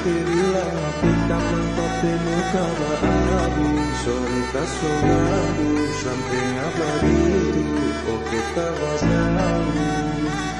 batería Pinta plántate nunca babu Solita sogabu Sampai abadi Oke tawas gabu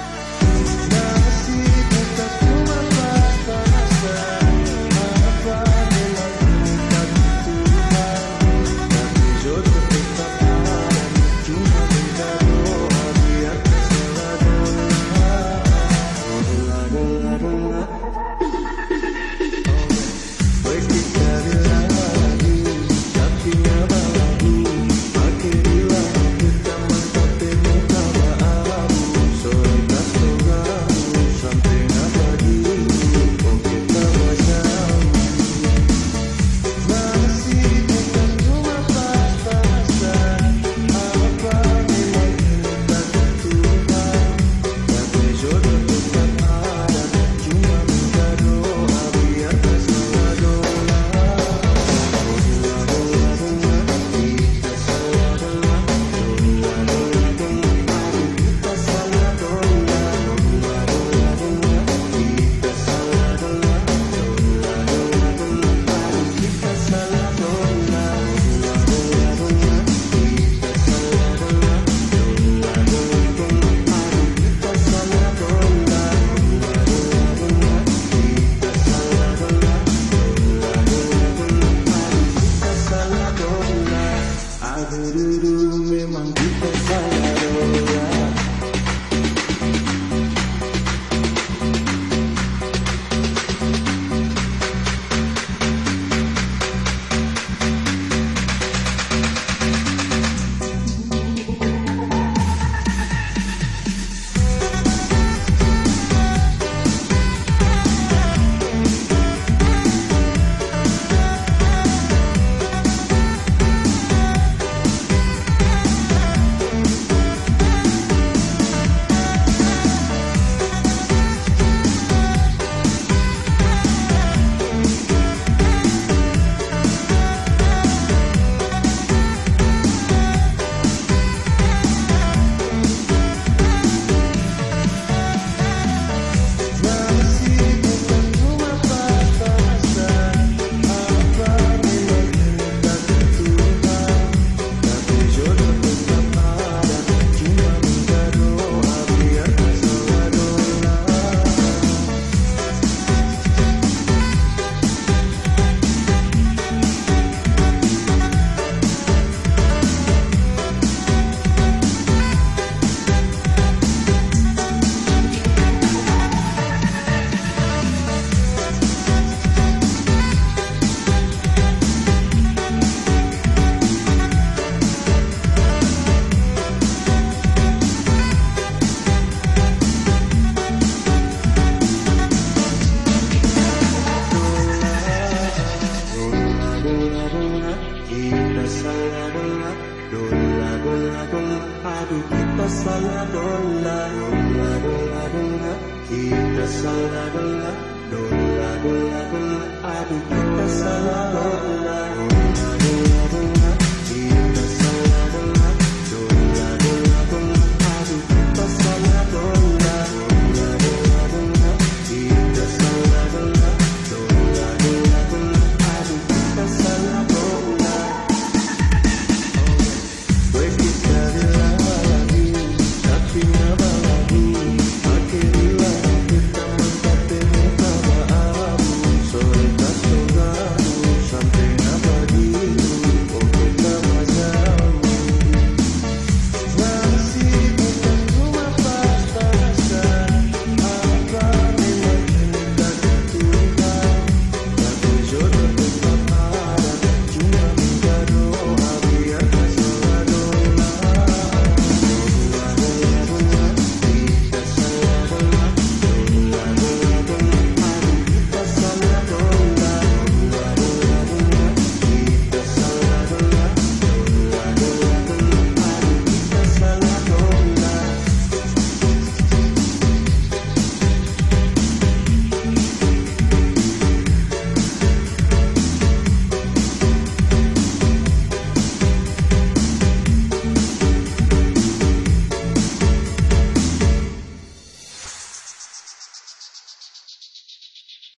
Aduh kita salah dola Dola dola dola Kita salah dola Dola dola dola Aduh kita salah dola